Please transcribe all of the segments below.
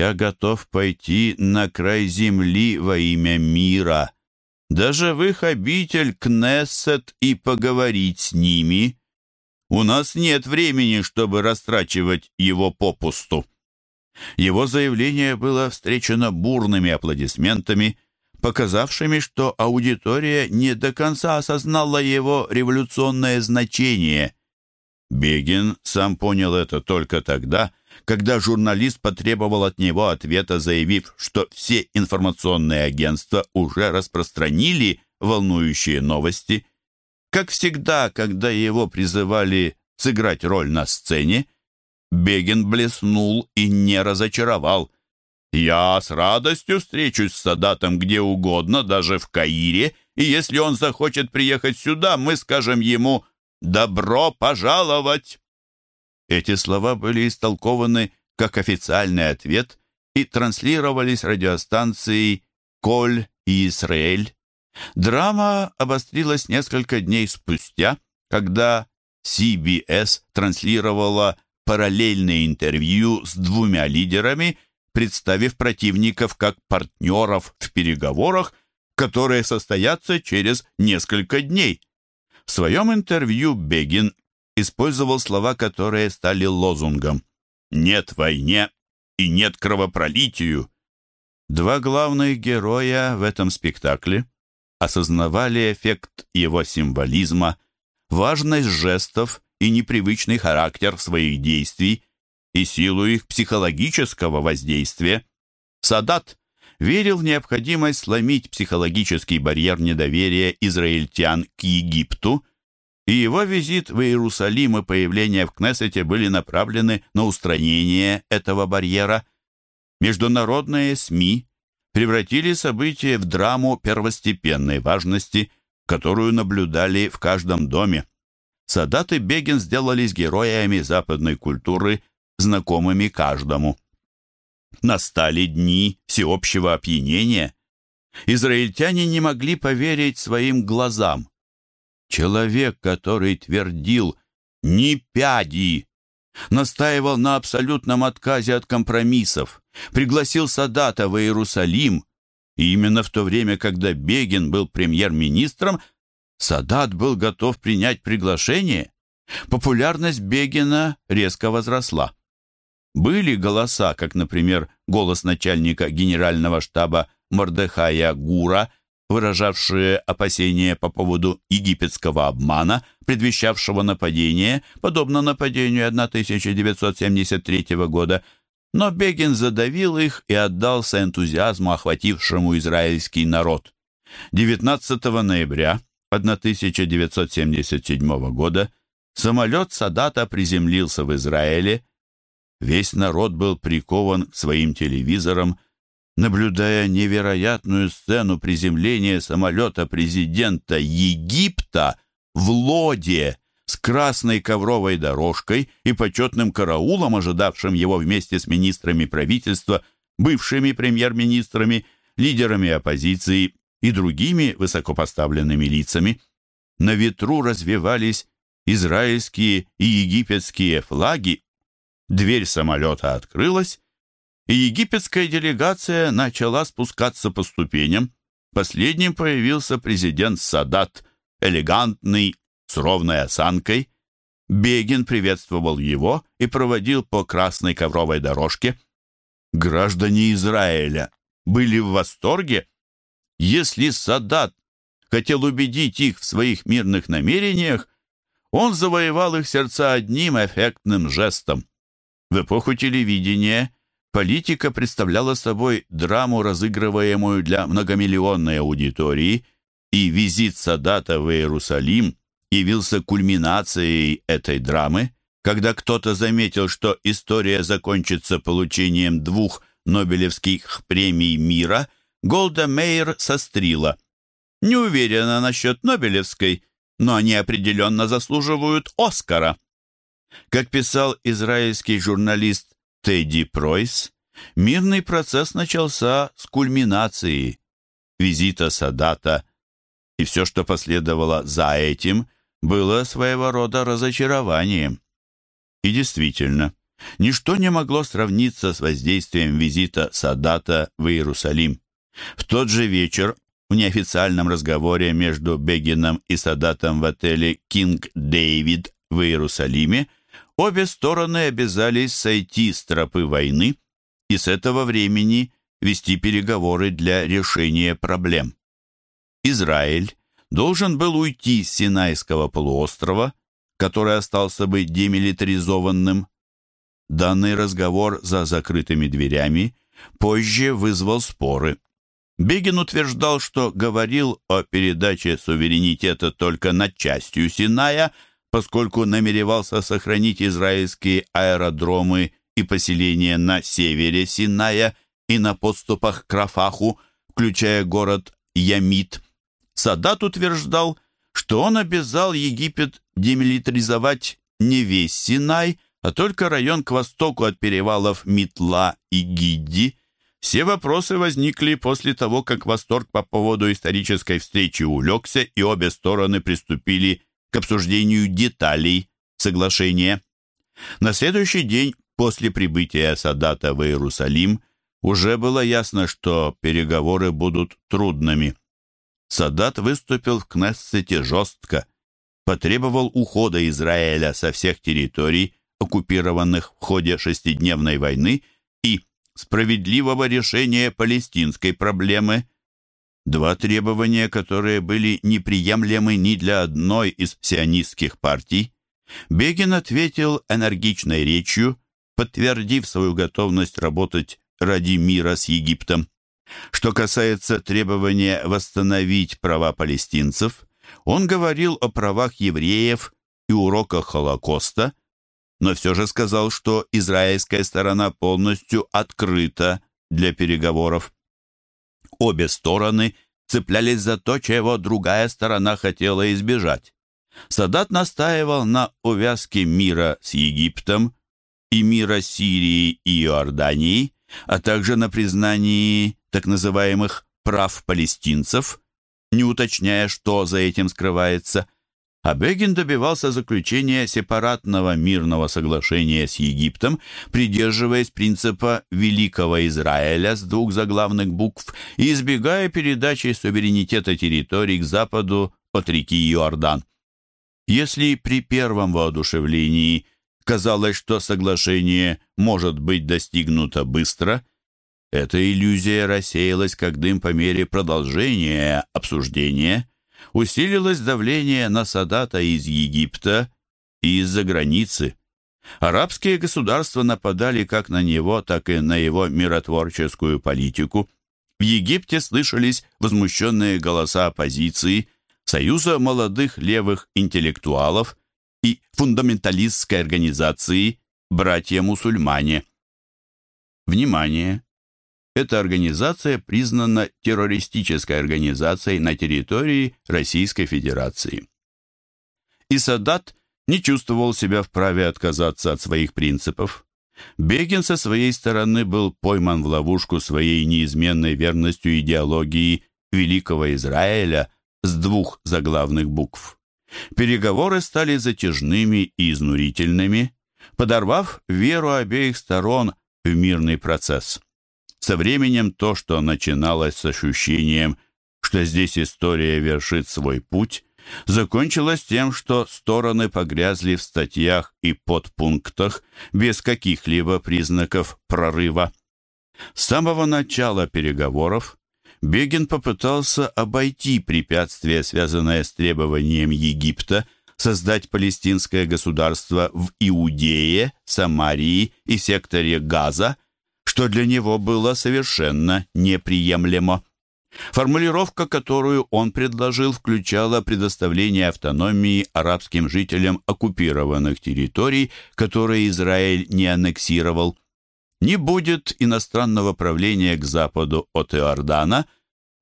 «Я готов пойти на край земли во имя мира, даже в их обитель Кнессет и поговорить с ними. У нас нет времени, чтобы растрачивать его попусту». Его заявление было встречено бурными аплодисментами, показавшими, что аудитория не до конца осознала его революционное значение. Бегин сам понял это только тогда, когда журналист потребовал от него ответа, заявив, что все информационные агентства уже распространили волнующие новости. Как всегда, когда его призывали сыграть роль на сцене, Бегин блеснул и не разочаровал. «Я с радостью встречусь с Садатом где угодно, даже в Каире, и если он захочет приехать сюда, мы скажем ему «добро пожаловать». Эти слова были истолкованы как официальный ответ и транслировались радиостанцией «Коль» и «Израиль». Драма обострилась несколько дней спустя, когда CBS транслировала параллельное интервью с двумя лидерами, представив противников как партнеров в переговорах, которые состоятся через несколько дней. В своем интервью Бегин использовал слова, которые стали лозунгом «Нет войне и нет кровопролитию». Два главных героя в этом спектакле осознавали эффект его символизма, важность жестов и непривычный характер своих действий и силу их психологического воздействия. Садат верил в необходимость сломить психологический барьер недоверия израильтян к Египту, и его визит в Иерусалим и появление в Кнессете были направлены на устранение этого барьера. Международные СМИ превратили события в драму первостепенной важности, которую наблюдали в каждом доме. Садат и Бегин сделались героями западной культуры, знакомыми каждому. Настали дни всеобщего опьянения. Израильтяне не могли поверить своим глазам. Человек, который твердил «ни пяди», настаивал на абсолютном отказе от компромиссов, пригласил Садата в Иерусалим, и именно в то время, когда Бегин был премьер-министром, Садат был готов принять приглашение. Популярность Бегина резко возросла. Были голоса, как, например, голос начальника генерального штаба Мордехая Гура, выражавшие опасения по поводу египетского обмана, предвещавшего нападение, подобно нападению 1973 года, но Бегин задавил их и отдался энтузиазму, охватившему израильский народ. 19 ноября 1977 года самолет Садата приземлился в Израиле. Весь народ был прикован к своим телевизорам, наблюдая невероятную сцену приземления самолета президента Египта в Лоде с красной ковровой дорожкой и почетным караулом, ожидавшим его вместе с министрами правительства, бывшими премьер-министрами, лидерами оппозиции и другими высокопоставленными лицами. На ветру развивались израильские и египетские флаги. Дверь самолета открылась, и египетская делегация начала спускаться по ступеням. Последним появился президент Садат, элегантный, с ровной осанкой. Бегин приветствовал его и проводил по красной ковровой дорожке. Граждане Израиля были в восторге если Садат хотел убедить их в своих мирных намерениях, он завоевал их сердца одним эффектным жестом. В эпоху телевидения политика представляла собой драму, разыгрываемую для многомиллионной аудитории, и визит Садата в Иерусалим явился кульминацией этой драмы, когда кто-то заметил, что история закончится получением двух Нобелевских премий мира – Голда Мейер сострила. Не уверена насчет Нобелевской, но они определенно заслуживают Оскара. Как писал израильский журналист Тедди Пройс, мирный процесс начался с кульминации визита Садата, и все, что последовало за этим, было своего рода разочарованием. И действительно, Ничто не могло сравниться с воздействием визита Садата в Иерусалим. В тот же вечер в неофициальном разговоре между Бегином и Садатом в отеле «Кинг Дэвид» в Иерусалиме обе стороны обязались сойти с тропы войны и с этого времени вести переговоры для решения проблем. Израиль должен был уйти с Синайского полуострова, который остался бы демилитаризованным. Данный разговор за закрытыми дверями позже вызвал споры. Бегин утверждал, что говорил о передаче суверенитета только над частью Синая, поскольку намеревался сохранить израильские аэродромы и поселения на севере Синая и на подступах к Рафаху, включая город Ямит. Садат утверждал, что он обязал Египет демилитаризовать не весь Синай, а только район к востоку от перевалов Митла и Гидди. Все вопросы возникли после того, как восторг по поводу исторической встречи улегся, и обе стороны приступили к обсуждению деталей соглашения. На следующий день после прибытия Садата в Иерусалим уже было ясно, что переговоры будут трудными. Садат выступил в Кнессете жестко, потребовал ухода Израиля со всех территорий, оккупированных в ходе шестидневной войны, и справедливого решения палестинской проблемы. Два требования, которые были неприемлемы ни для одной из сионистских партий. Бегин ответил энергичной речью, подтвердив свою готовность работать ради мира с Египтом. Что касается требования восстановить права палестинцев, он говорил о правах евреев и уроках Холокоста, но все же сказал, что израильская сторона полностью открыта для переговоров. Обе стороны цеплялись за то, чего другая сторона хотела избежать. Садат настаивал на увязке мира с Египтом и мира Сирии и Иордании, а также на признании так называемых «прав палестинцев», не уточняя, что за этим скрывается. А Бегин добивался заключения сепаратного мирного соглашения с Египтом, придерживаясь принципа Великого Израиля с двух заглавных букв и избегая передачи суверенитета территорий к западу от реки Иордан. Если при первом воодушевлении казалось, что соглашение может быть достигнуто быстро, эта иллюзия рассеялась как дым по мере продолжения обсуждения. Усилилось давление на Садата из Египта и из-за границы. Арабские государства нападали как на него, так и на его миротворческую политику. В Египте слышались возмущенные голоса оппозиции, Союза молодых левых интеллектуалов и фундаменталистской организации «Братья-мусульмане». Внимание! Эта организация признана террористической организацией на территории Российской Федерации. И не чувствовал себя вправе отказаться от своих принципов. Бегин со своей стороны был пойман в ловушку своей неизменной верностью идеологии Великого Израиля с двух заглавных букв. Переговоры стали затяжными и изнурительными, подорвав веру обеих сторон в мирный процесс. Со временем то, что начиналось с ощущением, что здесь история вершит свой путь, закончилось тем, что стороны погрязли в статьях и подпунктах без каких-либо признаков прорыва. С самого начала переговоров Бегин попытался обойти препятствия, связанные с требованием Египта создать палестинское государство в Иудее, Самарии и секторе Газа, что для него было совершенно неприемлемо. Формулировка, которую он предложил, включала предоставление автономии арабским жителям оккупированных территорий, которые Израиль не аннексировал. Не будет иностранного правления к западу от Иордана,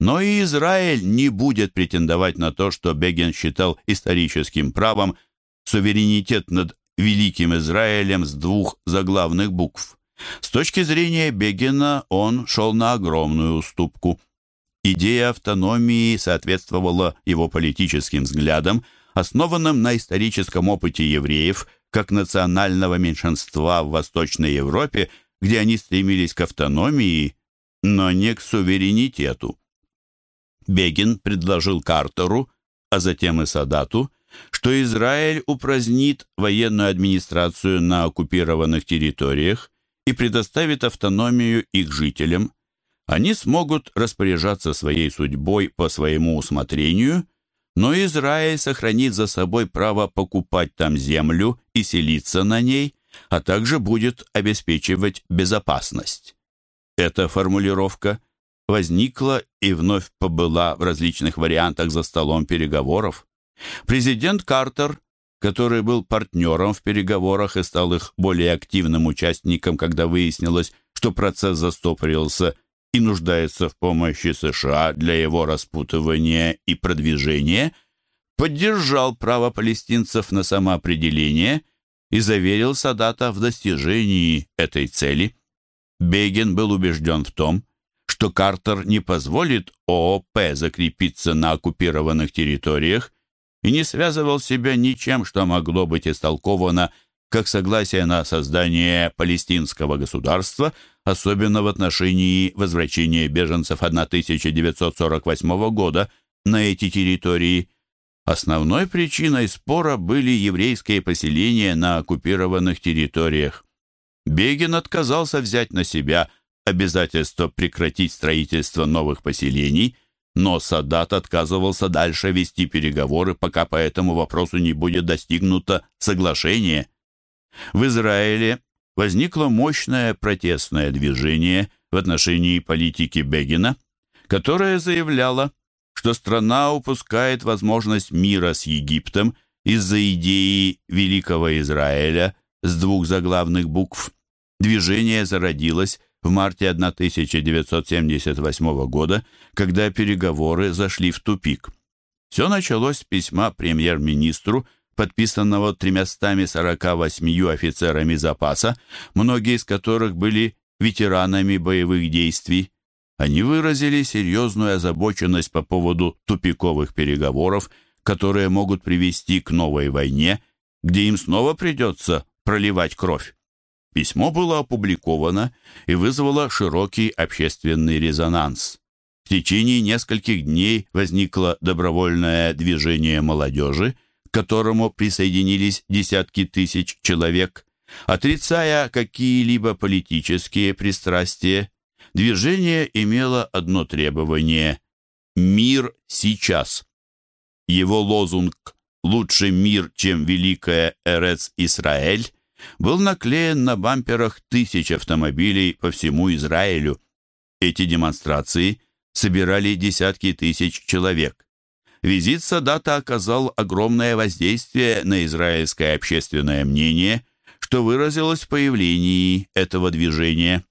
но и Израиль не будет претендовать на то, что Беген считал историческим правом суверенитет над Великим Израилем с двух заглавных букв. С точки зрения Бегина он шел на огромную уступку. Идея автономии соответствовала его политическим взглядам, основанным на историческом опыте евреев, как национального меньшинства в Восточной Европе, где они стремились к автономии, но не к суверенитету. Бегин предложил Картеру, а затем и Садату, что Израиль упразднит военную администрацию на оккупированных территориях и предоставит автономию их жителям. Они смогут распоряжаться своей судьбой по своему усмотрению, но Израиль сохранит за собой право покупать там землю и селиться на ней, а также будет обеспечивать безопасность. Эта формулировка возникла и вновь побыла в различных вариантах за столом переговоров. Президент Картер, который был партнером в переговорах и стал их более активным участником, когда выяснилось, что процесс застопорился и нуждается в помощи США для его распутывания и продвижения, поддержал право палестинцев на самоопределение и заверил Садата в достижении этой цели. Бегин был убежден в том, что Картер не позволит ООП закрепиться на оккупированных территориях и не связывал себя ничем, что могло быть истолковано как согласие на создание палестинского государства, особенно в отношении возвращения беженцев 1948 года на эти территории. Основной причиной спора были еврейские поселения на оккупированных территориях. Бегин отказался взять на себя обязательство прекратить строительство новых поселений – но Садат отказывался дальше вести переговоры, пока по этому вопросу не будет достигнуто соглашение. В Израиле возникло мощное протестное движение в отношении политики Бегина, которое заявляло, что страна упускает возможность мира с Египтом из-за идеи Великого Израиля с двух заглавных букв. Движение зародилось в марте 1978 года, когда переговоры зашли в тупик. Все началось с письма премьер-министру, подписанного 348 офицерами запаса, многие из которых были ветеранами боевых действий. Они выразили серьезную озабоченность по поводу тупиковых переговоров, которые могут привести к новой войне, где им снова придется проливать кровь. Письмо было опубликовано и вызвало широкий общественный резонанс. В течение нескольких дней возникло добровольное движение молодежи, к которому присоединились десятки тысяч человек. Отрицая какие-либо политические пристрастия, движение имело одно требование – «Мир сейчас». Его лозунг «Лучше мир, чем великая Эрец Израиль» был наклеен на бамперах тысяч автомобилей по всему Израилю. Эти демонстрации собирали десятки тысяч человек. Визит Садата оказал огромное воздействие на израильское общественное мнение, что выразилось в появлении этого движения.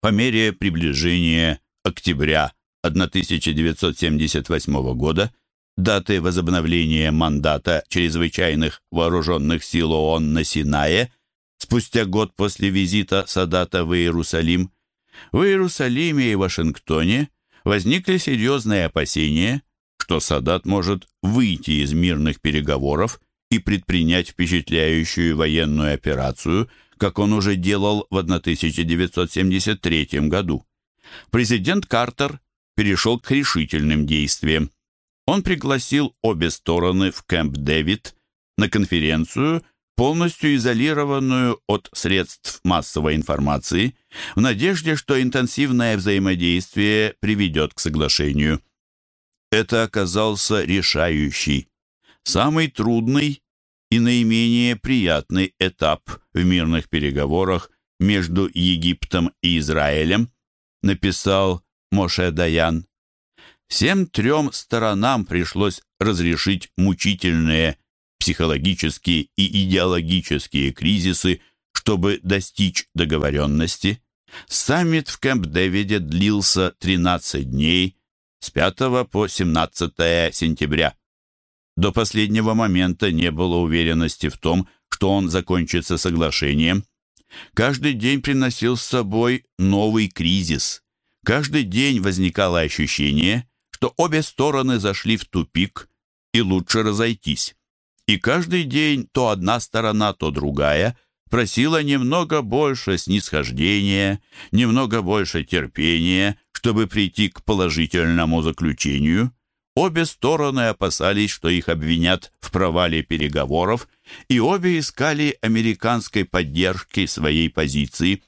По мере приближения октября 1978 года даты возобновления мандата чрезвычайных вооруженных сил ООН на Синае спустя год после визита Садата в Иерусалим, в Иерусалиме и Вашингтоне возникли серьезные опасения, что Садат может выйти из мирных переговоров и предпринять впечатляющую военную операцию, как он уже делал в 1973 году. Президент Картер перешел к решительным действиям. Он пригласил обе стороны в Кэмп Дэвид на конференцию, полностью изолированную от средств массовой информации, в надежде, что интенсивное взаимодействие приведет к соглашению. Это оказался решающий, самый трудный и наименее приятный этап в мирных переговорах между Египтом и Израилем, написал Моше Даян. Всем трем сторонам пришлось разрешить мучительные психологические и идеологические кризиси, чтобы достичь договоренности. Саммит в Кэмп-Дэвиде длился 13 дней с 5 по 17 сентября. До последнего момента не было уверенности в том, что он закончится соглашением. Каждый день приносил с собой новый кризис. Каждый день возникало ощущение, что обе стороны зашли в тупик и лучше разойтись. И каждый день то одна сторона, то другая просила немного больше снисхождения, немного больше терпения, чтобы прийти к положительному заключению. Обе стороны опасались, что их обвинят в провале переговоров, и обе искали американской поддержки своей позиции.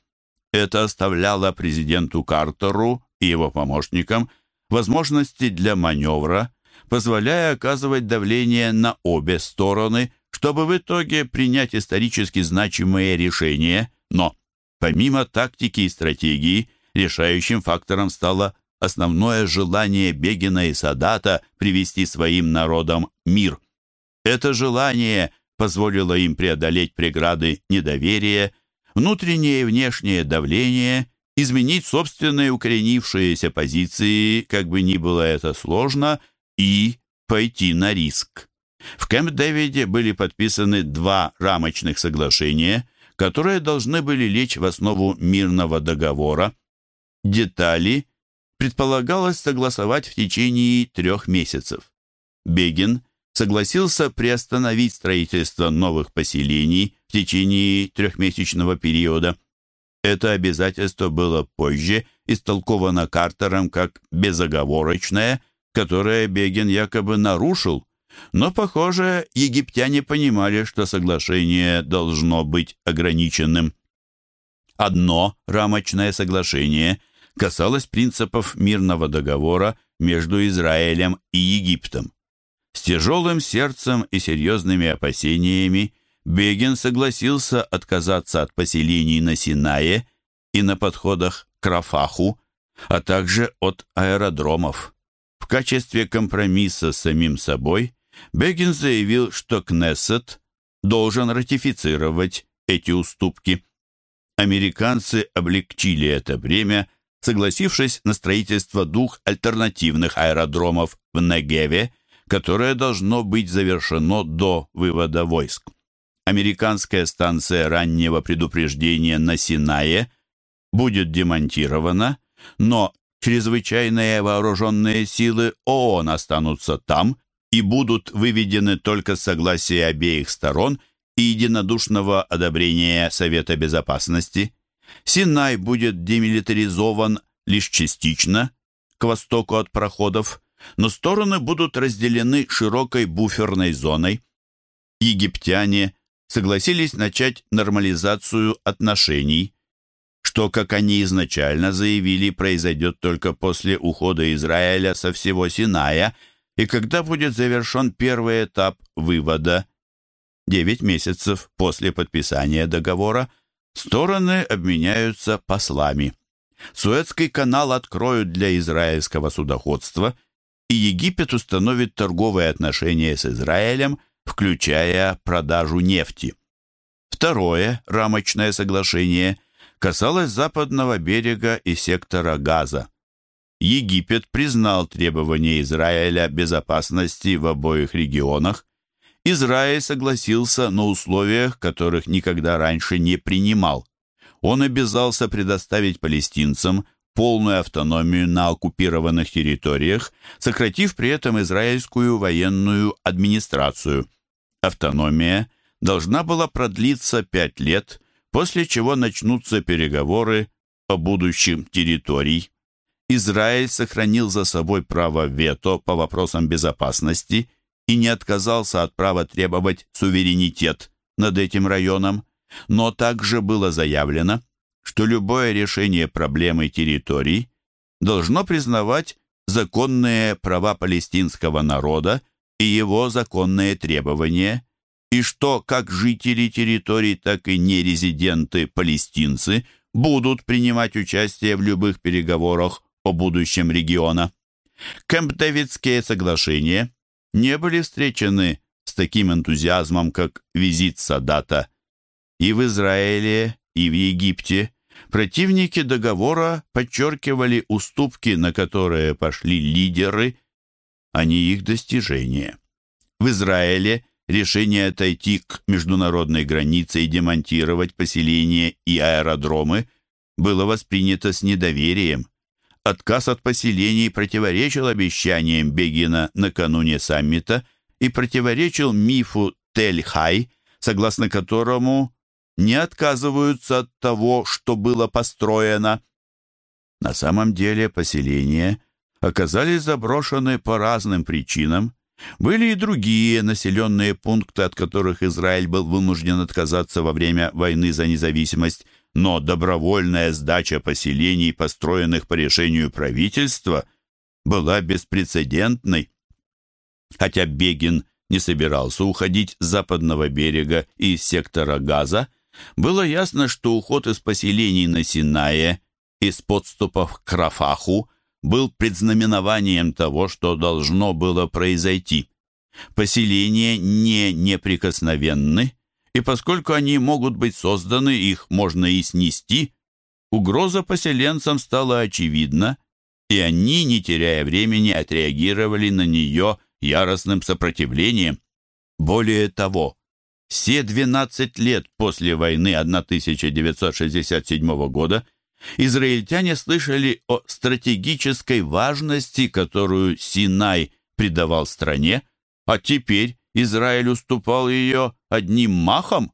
Это оставляло президенту Картеру и его помощникам возможности для маневра, позволяя оказывать давление на обе стороны, чтобы в итоге принять исторически значимые решения, но помимо тактики и стратегии, решающим фактором стало основное желание Бегина и Садата привести своим народам мир. Это желание позволило им преодолеть преграды недоверия, внутреннее и внешнее давление, изменить собственные укоренившиеся позиции, как бы ни было это сложно, и пойти на риск. В Кэмп-Дэвиде были подписаны два рамочных соглашения, которые должны были лечь в основу мирного договора. Детали предполагалось согласовать в течение трех месяцев. Бегин согласился приостановить строительство новых поселений в течение трехмесячного периода. Это обязательство было позже истолковано Картером как безоговорочное, которое Бегин якобы нарушил, но, похоже, египтяне понимали, что соглашение должно быть ограниченным. Одно рамочное соглашение касалось принципов мирного договора между Израилем и Египтом. С тяжелым сердцем и серьезными опасениями Бегин согласился отказаться от поселений на Синае и на подходах к Рафаху, а также от аэродромов. В качестве компромисса с самим собой Бегин заявил, что Кнессет должен ратифицировать эти уступки. Американцы облегчили это бремя, согласившись на строительство двух альтернативных аэродромов в Негеве, которое должно быть завершено до вывода войск. Американская станция раннего предупреждения на Синае будет демонтирована, но чрезвычайные вооруженные силы ООН останутся там и будут выведены только с согласия обеих сторон и единодушного одобрения Совета Безопасности. Синай будет демилитаризован лишь частично, к востоку от проходов, но стороны будут разделены широкой буферной зоной. Египтяне согласились начать нормализацию отношений, что, как они изначально заявили, произойдет только после ухода Израиля со всего Синая – и когда будет завершен первый этап вывода. Девять месяцев после подписания договора стороны обменяются послами. Суэцкий канал откроют для израильского судоходства, и Египет установит торговые отношения с Израилем, включая продажу нефти. Второе рамочное соглашение касалось западного берега и сектора Газа. Египет признал требования Израиля безопасности в обоих регионах. Израиль согласился на условиях, которых никогда раньше не принимал. Он обязался предоставить палестинцам полную автономию на оккупированных территориях, сократив при этом израильскую военную администрацию. Автономия должна была продлиться пять лет, после чего начнутся переговоры о будущем территорий. Израиль сохранил за собой право вето по вопросам безопасности и не отказался от права требовать суверенитет над этим районом, но также было заявлено, что любое решение проблемы территорий должно признавать законные права палестинского народа и его законные требования, и что как жители территорий, так и нерезиденты палестинцы будут принимать участие в любых переговорах о будущем региона. Кэмп-Дэвидские соглашения не были встречены с таким энтузиазмом, как визит Садата. И в Израиле, и в Египте противники договора подчеркивали уступки, на которые пошли лидеры, а не их достижения. В Израиле решение отойти к международной границе и демонтировать поселения и аэродромы было воспринято с недоверием. Отказ от поселений противоречил обещаниям Бегина накануне саммита и противоречил мифу Тель-Хай, согласно которому не отказываются от того, что было построено. На самом деле поселения оказались заброшены по разным причинам. Были и другие населенные пункты, от которых Израиль был вынужден отказаться во время войны за независимость, но добровольная сдача поселений, построенных по решению правительства, была беспрецедентной. Хотя Бегин не собирался уходить с западного берега и из сектора Газа, было ясно, что уход из поселений на Синае, из подступов к Рафаху, был предзнаменованием того, что должно было произойти. Поселения не неприкосновенны, и поскольку они могут быть созданы, их можно и снести, угроза поселенцам стала очевидна, и они, не теряя времени, отреагировали на нее яростным сопротивлением. Более того, все 12 лет после войны 1967 года израильтяне слышали о стратегической важности, которую Синай придавал стране, а теперь Израиль уступал ее одним махом.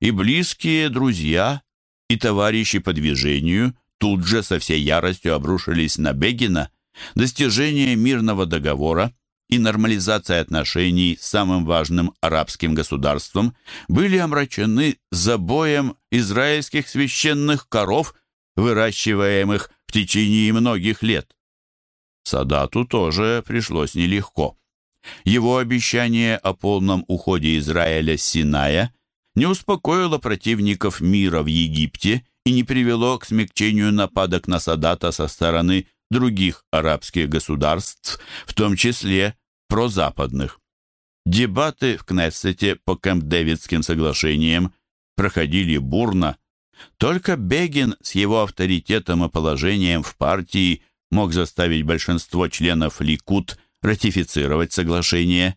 И близкие друзья, и товарищи по движению тут же со всей яростью обрушились на Бегина. Достижение мирного договора и нормализация отношений с самым важным арабским государством были омрачены забоем израильских священных коров, выращиваемых в течение многих лет. Садату тоже пришлось нелегко. Его обещание о полном уходе Израиля с Синая не успокоило противников мира в Египте и не привело к смягчению нападок на Садата со стороны других арабских государств, в том числе прозападных. Дебаты в Кнессете по Кэмп-Дэвидским соглашениям проходили бурно. Только Бегин с его авторитетом и положением в партии мог заставить большинство членов Ликут ратифицировать соглашение.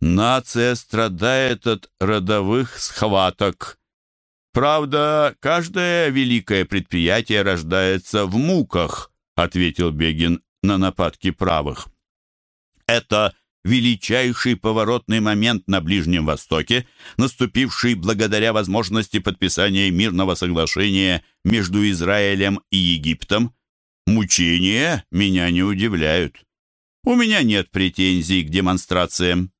Нация страдает от родовых схваток. Правда, каждое великое предприятие рождается в муках, ответил Бегин на нападки правых. Это величайший поворотный момент на Ближнем Востоке, наступивший благодаря возможности подписания мирного соглашения между Израилем и Египтом. Мучения меня не удивляют. У меня нет претензий к демонстрациям.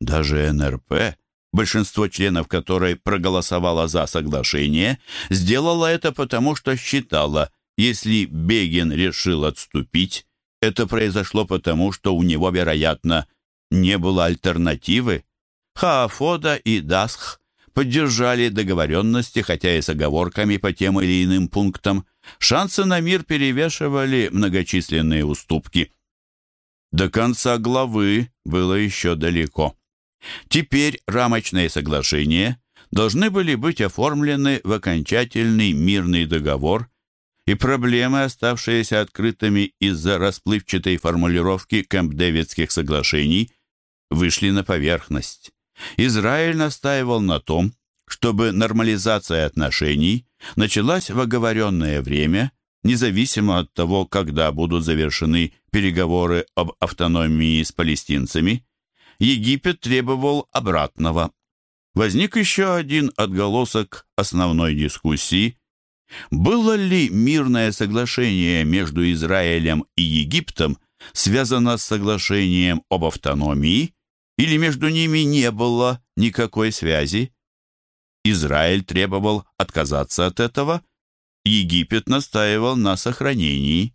Даже НРП, большинство членов которой проголосовало за соглашение, сделала это потому, что считала, если Бегин решил отступить, это произошло потому, что у него, вероятно, не было альтернативы. Хаафода и Дасх поддержали договоренности, хотя и с оговорками по тем или иным пунктам. Шансы на мир перевешивали многочисленные уступки. До конца главы было еще далеко. Теперь рамочные соглашения должны были быть оформлены в окончательный мирный договор, и проблемы, оставшиеся открытыми из-за расплывчатой формулировки Кэмп-Дэвидских соглашений, вышли на поверхность. Израиль настаивал на том, чтобы нормализация отношений началась в оговоренное время, независимо от того, когда будут завершены переговоры об автономии с палестинцами. Египет требовал обратного. Возник еще один отголосок основной дискуссии – было ли мирное соглашение между Израилем и Египтом связано с соглашением об автономии, или между ними не было никакой связи? Израиль требовал отказаться от этого, Египет настаивал на сохранении.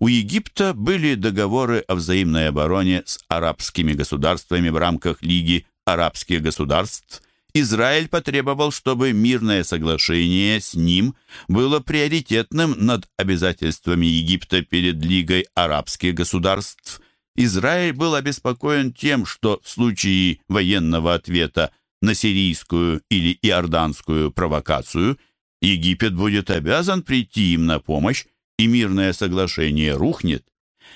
У Египта были договоры о взаимной обороне с арабскими государствами в рамках Лиги арабских государств – Израиль потребовал, чтобы мирное соглашение с ним было приоритетным над обязательствами Египта перед Лигой арабских государств. Израиль был обеспокоен тем, что в случае военного ответа на сирийскую или иорданскую провокацию Египет будет обязан прийти им на помощь, и мирное соглашение рухнет.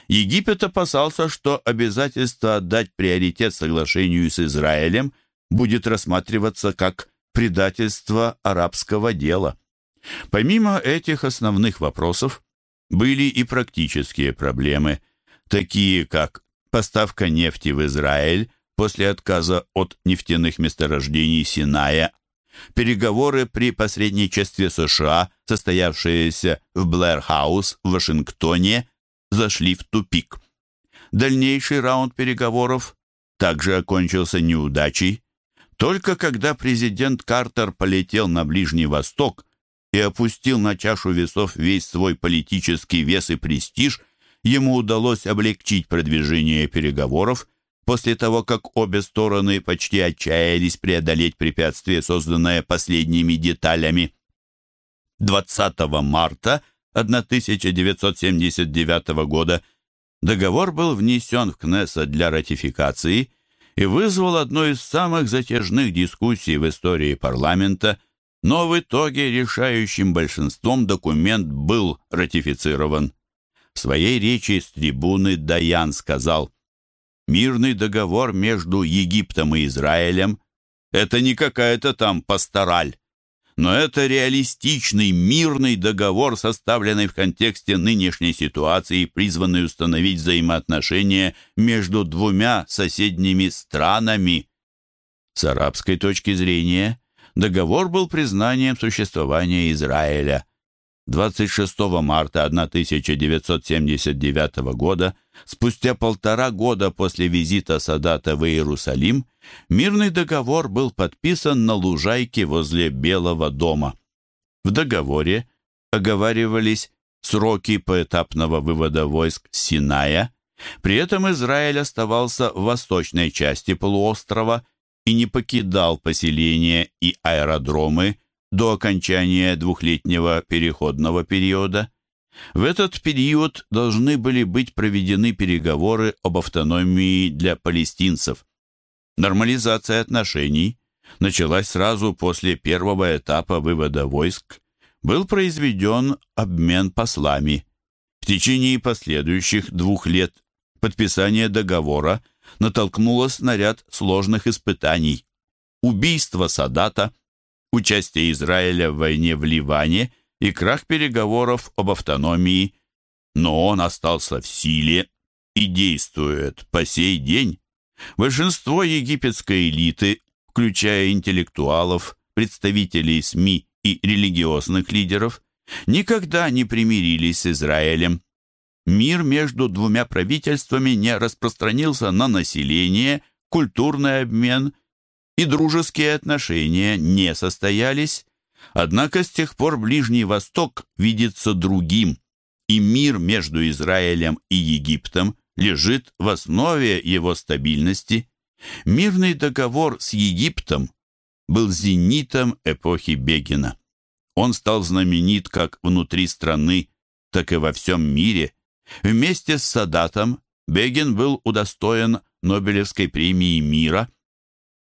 Египет опасался, что обязательство отдать приоритет соглашению с Израилем – будет рассматриваться как предательство арабского дела. Помимо этих основных вопросов, были и практические проблемы, такие как поставка нефти в Израиль после отказа от нефтяных месторождений Синая, переговоры при посредничестве США, состоявшиеся в Блэр-хаус в Вашингтоне, зашли в тупик. Дальнейший раунд переговоров также окончился неудачей. Только когда президент Картер полетел на Ближний Восток и опустил на чашу весов весь свой политический вес и престиж, ему удалось облегчить продвижение переговоров после того, как обе стороны почти отчаялись преодолеть препятствие, созданное последними деталями. 20 марта 1979 года договор был внесен в Кнессет для ратификации и вызвал одну из самых затяжных дискуссий в истории парламента, но в итоге решающим большинством документ был ратифицирован. В своей речи с трибуны Даян сказал, «Мирный договор между Египтом и Израилем – это не какая-то там пастораль но это реалистичный мирный договор, составленный в контексте нынешней ситуации, призванный установить взаимоотношения между двумя соседними странами. С арабской точки зрения договор был признанием существования Израиля – 26 марта 1979 года, спустя полтора года после визита Садата в Иерусалим, мирный договор был подписан на лужайке возле Белого дома. В договоре оговаривались сроки поэтапного вывода войск с Синая, при этом Израиль оставался в восточной части полуострова и не покидал поселения и аэродромы, до окончания двухлетнего переходного периода. В этот период должны были быть проведены переговоры об автономии для палестинцев. Нормализация отношений началась сразу после первого этапа вывода войск. Был произведен обмен послами. В течение последующих двух лет подписание договора натолкнулось на ряд сложных испытаний. Убийство Садата – участие Израиля в войне в Ливане и крах переговоров об автономии, но он остался в силе и действует по сей день. Большинство египетской элиты, включая интеллектуалов, представителей СМИ и религиозных лидеров, никогда не примирились с Израилем. Мир между двумя правительствами не распространился на население, культурный обмен и дружеские отношения не состоялись, однако с тех пор Ближний Восток видится другим, и мир между Израилем и Египтом лежит в основе его стабильности. Мирный договор с Египтом был зенитом эпохи Бегина. Он стал знаменит как внутри страны, так и во всем мире. Вместе с Садатом Бегин был удостоен Нобелевской премии мира –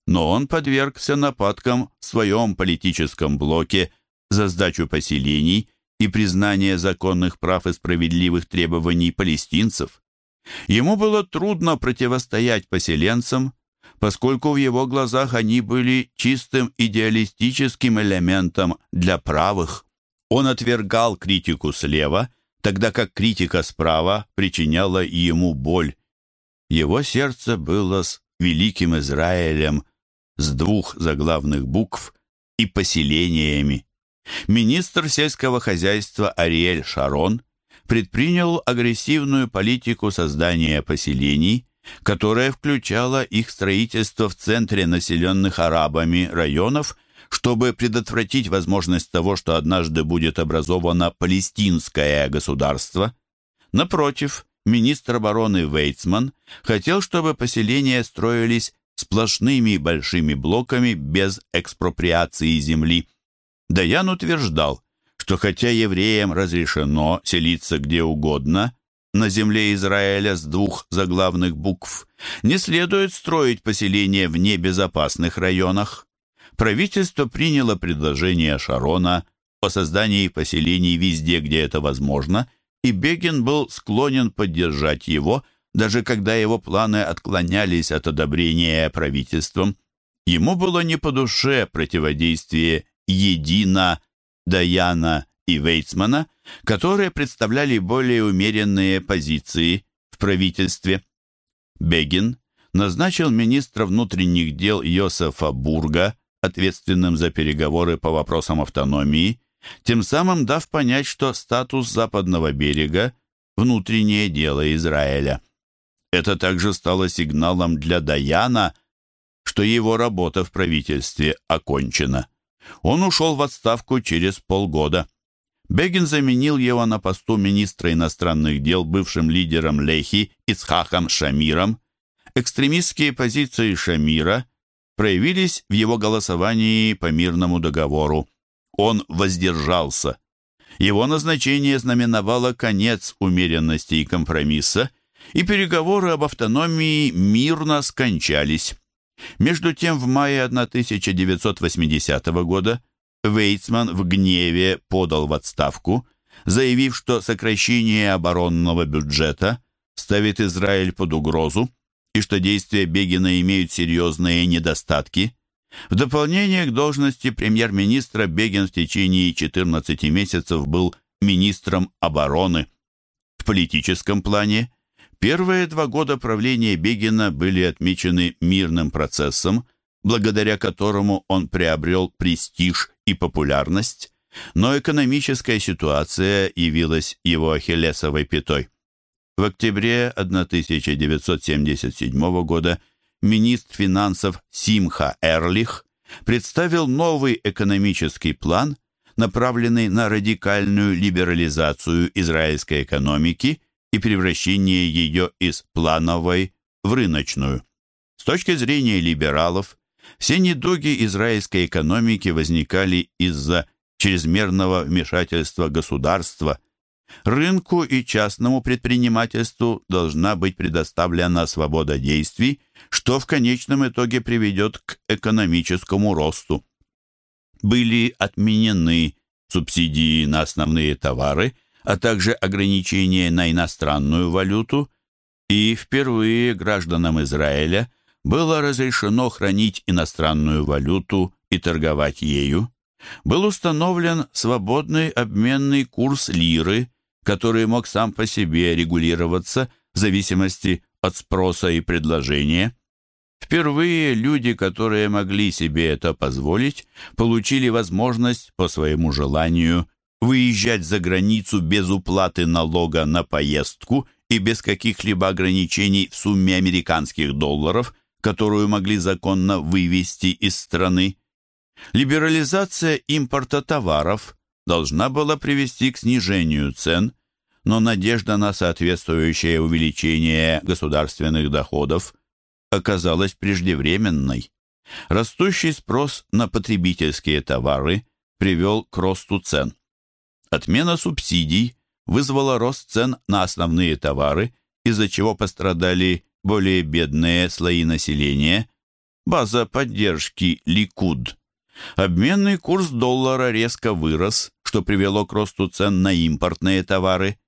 но он подвергся нападкам в своем политическом блоке за сдачу поселений и признание законных прав и справедливых требований палестинцев. Ему было трудно противостоять поселенцам, поскольку в его глазах они были чистым идеалистическим элементом для правых. Он отвергал критику слева, тогда как критика справа причиняла ему боль. Его сердце было с великим Израилем, с двух заглавных букв и поселениями. Министр сельского хозяйства Ариэль Шарон предпринял агрессивную политику создания поселений, которая включала их строительство в центре населенных арабами районов, чтобы предотвратить возможность того, что однажды будет образовано палестинское государство. Напротив, министр обороны Вейцман хотел, чтобы поселения строились сплошными большими блоками без экспроприации земли. Даян утверждал, что хотя евреям разрешено селиться где угодно, на земле Израиля с двух заглавных букв, не следует строить поселения в небезопасных районах. Правительство приняло предложение Шарона о создании поселений везде, где это возможно, и Бегин был склонен поддержать его – даже когда его планы отклонялись от одобрения правительством. Ему было не по душе противодействие Едина, Даяна и Вейцмана, которые представляли более умеренные позиции в правительстве. Бегин назначил министра внутренних дел Йосефа Бурга ответственным за переговоры по вопросам автономии, тем самым дав понять, что статус западного берега – внутреннее дело Израиля. Это также стало сигналом для Даяна, что его работа в правительстве окончена. Он ушел в отставку через полгода. Бегин заменил его на посту министра иностранных дел бывшим лидером Лехи Ицхахом Шамиром. Экстремистские позиции Шамира проявились в его голосовании по мирному договору. Он воздержался. Его назначение знаменовало конец умеренности и компромисса, и переговоры об автономии мирно скончались. Между тем, в мае 1980 года Вейцман в гневе подал в отставку, заявив, что сокращение оборонного бюджета ставит Израиль под угрозу и что действия Бегина имеют серьезные недостатки. В дополнение к должности премьер-министра Бегин в течение 14 месяцев был министром обороны. В политическом плане первые два года правления Бегина были отмечены мирным процессом, благодаря которому он приобрел престиж и популярность, но экономическая ситуация явилась его ахиллесовой пятой. В октябре 1977 года министр финансов Симха Эрлих представил новый экономический план, направленный на радикальную либерализацию израильской экономики и превращение ее из плановой в рыночную. С точки зрения либералов, все недуги израильской экономики возникали из-за чрезмерного вмешательства государства. Рынку и частному предпринимательству должна быть предоставлена свобода действий, что в конечном итоге приведет к экономическому росту. Были отменены субсидии на основные товары, а также ограничения на иностранную валюту, и впервые гражданам Израиля – было разрешено хранить иностранную валюту и торговать ею. Был установлен свободный обменный курс лиры, который мог сам по себе регулироваться в зависимости от спроса и предложения. Впервые люди, которые могли себе это позволить, получили возможность по своему желанию выезжать за границу без уплаты налога на поездку и без каких-либо ограничений в сумме американских долларов, которую могли законно вывести из страны. Либерализация импорта товаров должна была привести к снижению цен, но надежда на соответствующее увеличение государственных доходов оказалась преждевременной. Растущий спрос на потребительские товары привел к росту цен. Отмена субсидий вызвала рост цен на основные товары, из-за чего пострадали более бедные слои населения, база поддержки Ликуд. Обменный курс доллара резко вырос, что привело к росту цен на импортные товары.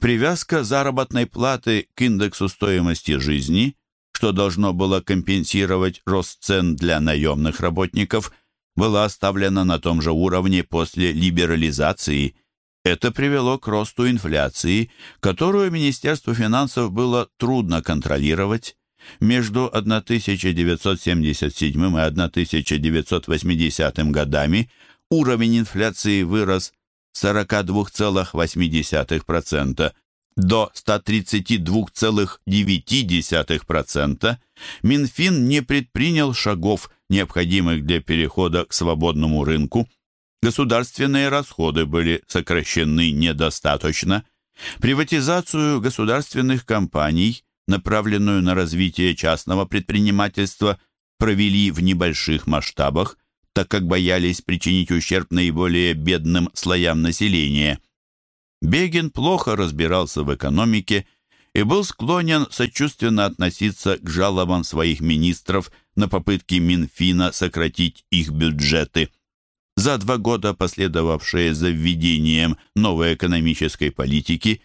Привязка заработной платы к индексу стоимости жизни, что должно было компенсировать рост цен для наемных работников, была оставлена на том же уровне после либерализации – это привело к росту инфляции, которую Министерству финансов было трудно контролировать. Между 1977 и 1980 годами уровень инфляции вырос с 42,8% до 132,9%, Минфин не предпринял шагов, необходимых для перехода к свободному рынку. Государственные расходы были сокращены недостаточно. Приватизацию государственных компаний, направленную на развитие частного предпринимательства, провели в небольших масштабах, так как боялись причинить ущерб наиболее бедным слоям населения. Бегин плохо разбирался в экономике и был склонен сочувственно относиться к жалобам своих министров на попытки Минфина сократить их бюджеты – за два года, последовавшие за введением новой экономической политики,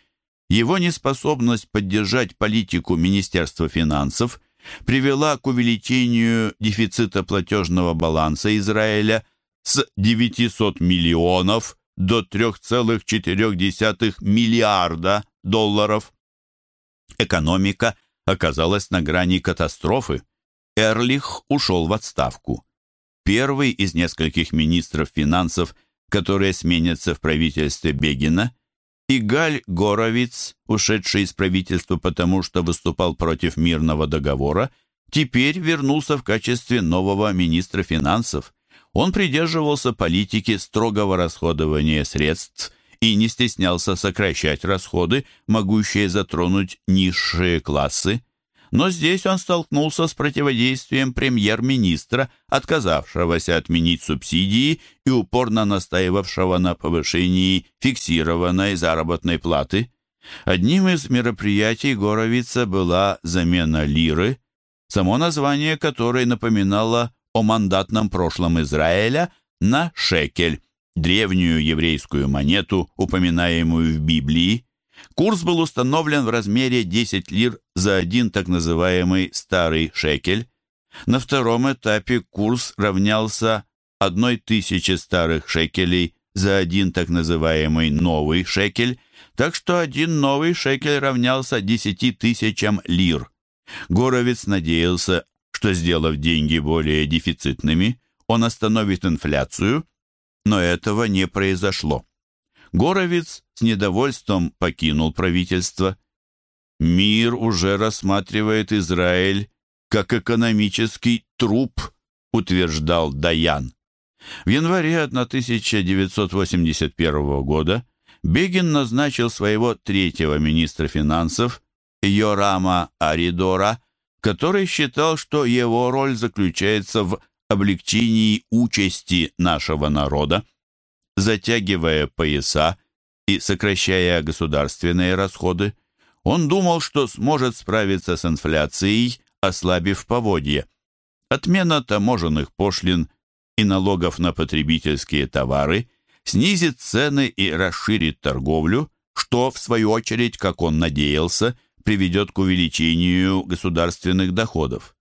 его неспособность поддержать политику Министерства финансов привела к увеличению дефицита платежного баланса Израиля с 900 миллионов до 3,4 миллиарда долларов. Экономика оказалась на грани катастрофы. Эрлих ушел в отставку. Первый из нескольких министров финансов, которые сменятся в правительстве Бегина, и Галь Горовиц, ушедший из правительства потому, что выступал против мирного договора, теперь вернулся в качестве нового министра финансов. Он придерживался политики строгого расходования средств и не стеснялся сокращать расходы, могущие затронуть низшие классы. Но здесь он столкнулся с противодействием премьер-министра, отказавшегося отменить субсидии и упорно настаивавшего на повышении фиксированной заработной платы. Одним из мероприятий Горовица была замена лиры, само название которой напоминало о мандатном прошлом Израиля на шекель, древнюю еврейскую монету, упоминаемую в Библии. Курс был установлен в размере 10 лир за один так называемый старый шекель. На втором этапе курс равнялся одной тысяче старых шекелей за один так называемый новый шекель, так что один новый шекель равнялся десяти тысячам лир. Горовец надеялся, что, сделав деньги более дефицитными, он остановит инфляцию, но этого не произошло. Горовец с недовольством покинул правительство. Мир уже рассматривает Израиль как экономический труп, утверждал Даян. В январе 1981 года Бегин назначил своего третьего министра финансов Йорама Аридора, который считал, что его роль заключается в облегчении участи нашего народа затягивая пояса и сокращая государственные расходы, он думал, что сможет справиться с инфляцией, ослабив поводье. Отмена таможенных пошлин и налогов на потребительские товары снизит цены и расширит торговлю, что, в свою очередь, как он надеялся, приведет к увеличению государственных доходов.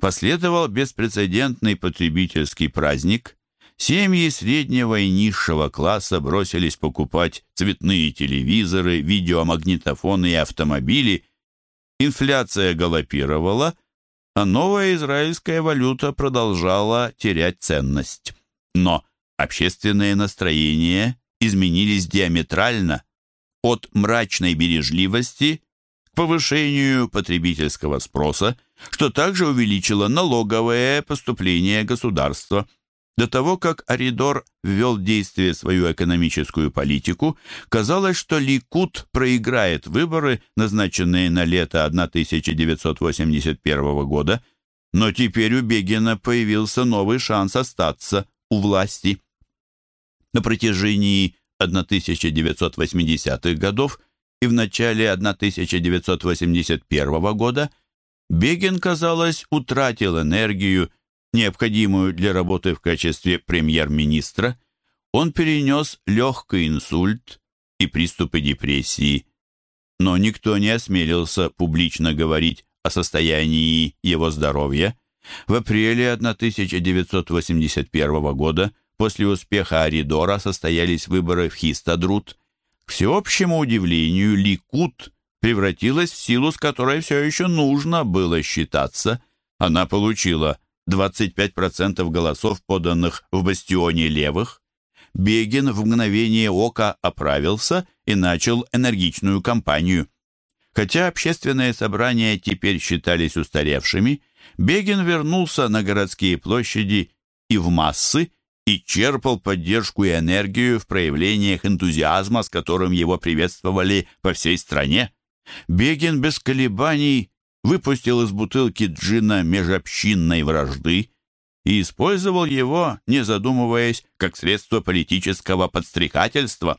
Последовал беспрецедентный потребительский праздник, Семьи среднего и низшего класса бросились покупать цветные телевизоры, видеомагнитофоны и автомобили. Инфляция галопировала, а новая израильская валюта продолжала терять ценность. Но общественные настроения изменились диаметрально от мрачной бережливости к повышению потребительского спроса, что также увеличило налоговое поступление государства – до того, как Аридор ввел в действие свою экономическую политику, казалось, что Ликут проиграет выборы, назначенные на лето 1981 года, но теперь у Бегина появился новый шанс остаться у власти. На протяжении 1980-х годов и в начале 1981 года Бегин, казалось, утратил энергию необходимую для работы в качестве премьер-министра, он перенес легкий инсульт и приступы депрессии, но никто не осмелился публично говорить о состоянии его здоровья. В апреле 1981 года после успеха Аридора состоялись выборы в Хистадрут. К всеобщему удивлению, Ликут превратилась в силу, с которой все еще нужно было считаться. Она получила 25% голосов, поданных в бастионе левых, Бегин в мгновение ока оправился и начал энергичную кампанию. Хотя общественные собрания теперь считались устаревшими, Бегин вернулся на городские площади и в массы и черпал поддержку и энергию в проявлениях энтузиазма, с которым его приветствовали по всей стране. Бегин без колебаний выпустил из бутылки джина межобщинной вражды и использовал его, не задумываясь, как средство политического подстрекательства.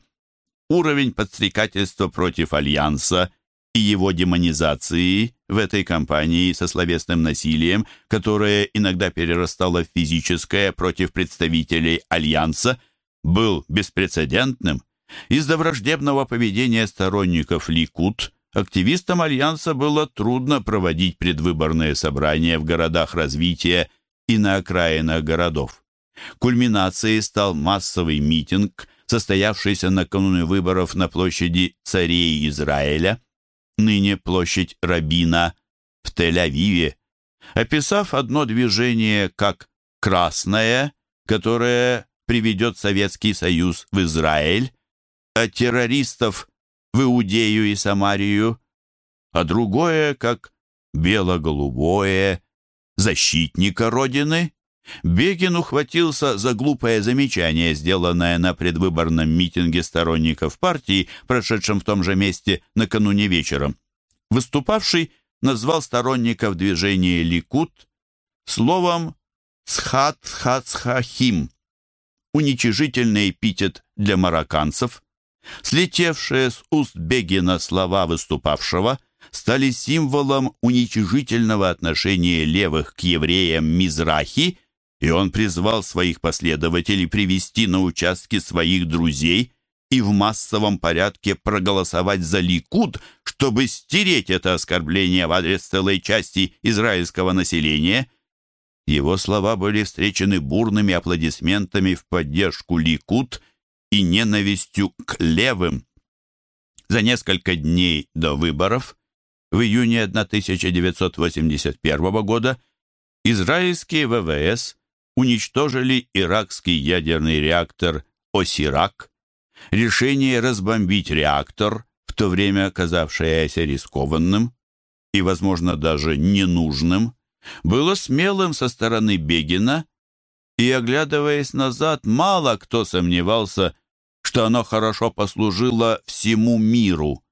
Уровень подстрекательства против Альянса и его демонизации в этой кампании со словесным насилием, которое иногда перерастало в физическое против представителей Альянса, был беспрецедентным. Из-за враждебного поведения сторонников Ликут активистам Альянса было трудно проводить предвыборные собрания в городах развития и на окраинах городов. Кульминацией стал массовый митинг, состоявшийся накануне выборов на площади царей Израиля, ныне площадь Рабина, в Тель-Авиве, описав одно движение как «красное», которое приведет Советский Союз в Израиль, а террористов в Иудею и Самарию, а другое как бело-голубое, защитника Родины, Бегин ухватился за глупое замечание, сделанное на предвыборном митинге сторонников партии, прошедшем в том же месте накануне вечером. Выступавший назвал сторонников движения «Ликут» словом «цхат-цхат-цхахим» уничижительный эпитет для марокканцев. Слетевшие с уст Бегина слова выступавшего стали символом уничижительного отношения левых к евреям Мизрахи и он призвал своих последователей привести на участки своих друзей и в массовом порядке проголосовать за Ликуд, чтобы стереть это оскорбление в адрес целой части израильского населения. Его слова были встречены бурными аплодисментами в поддержку Ликуд и ненавистью к левым. За несколько дней до выборов, в июне 1981 года, израильские ВВС уничтожили иракский ядерный реактор «Осирак». Решение разбомбить реактор, в то время оказавшееся рискованным и, возможно, даже ненужным, было смелым со стороны Бегина, и, оглядываясь назад, мало кто сомневался, что оно хорошо послужило всему миру.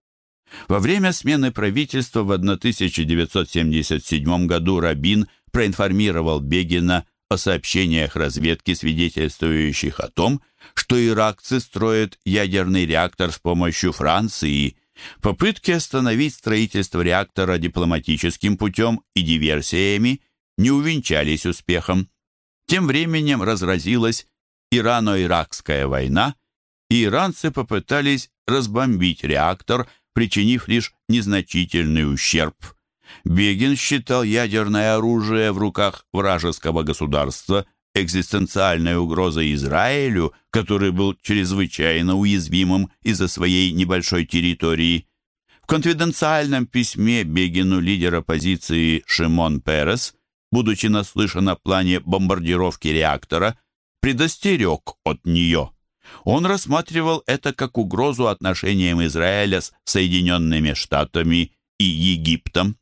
Во время смены правительства в 1977 году Рабин проинформировал Бегина о сообщениях разведки, свидетельствующих о том, что иракцы строят ядерный реактор с помощью Франции. Попытки остановить строительство реактора дипломатическим путем и диверсиями не увенчались успехом. Тем временем разразилась Ирано-Иракская война, и иранцы попытались разбомбить реактор, причинив лишь незначительный ущерб. Бегин считал ядерное оружие в руках вражеского государства экзистенциальной угрозой Израилю, который был чрезвычайно уязвимым из-за своей небольшой территории. В конфиденциальном письме Бегину лидер оппозиции Шимон Перес, будучи наслышан о плане бомбардировки реактора, предостерег от нее. Он рассматривал это как угрозу отношениям Израиля с Соединенными Штатами и Египтом.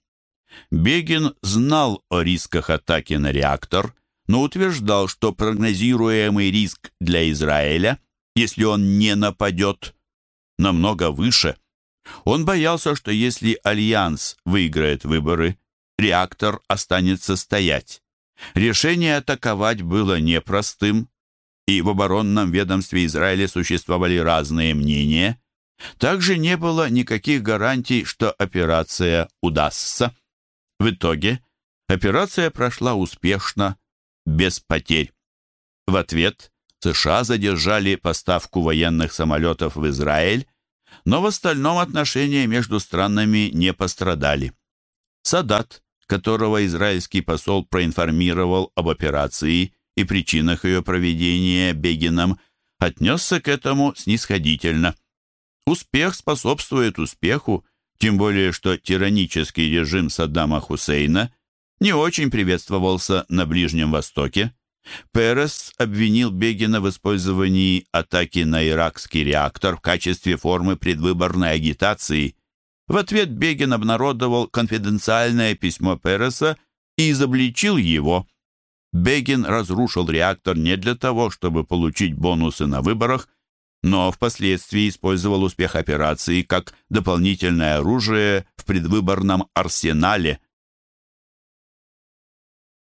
Бегин знал о рисках атаки на реактор, но утверждал, что прогнозируемый риск для Израиля, если он не нападет, намного выше. Он боялся, что если Альянс выиграет выборы, реактор останется стоять. Решение атаковать было непростым, и в оборонном ведомстве Израиля существовали разные мнения. Также не было никаких гарантий, что операция удастся. В итоге операция прошла успешно, без потерь. В ответ США задержали поставку военных самолетов в Израиль, но в остальном отношения между странами не пострадали. Садат, которого израильский посол проинформировал об операции и причинах ее проведения Бегином, отнесся к этому снисходительно. Успех способствует успеху, тем более, что тиранический режим Саддама Хусейна не очень приветствовался на Ближнем Востоке. Перес обвинил Бегина в использовании атаки на иракский реактор в качестве формы предвыборной агитации. В ответ Бегин обнародовал конфиденциальное письмо Переса и изобличил его. Бегин разрушил реактор не для того, чтобы получить бонусы на выборах, но впоследствии использовал успех операции как дополнительное оружие в предвыборном арсенале –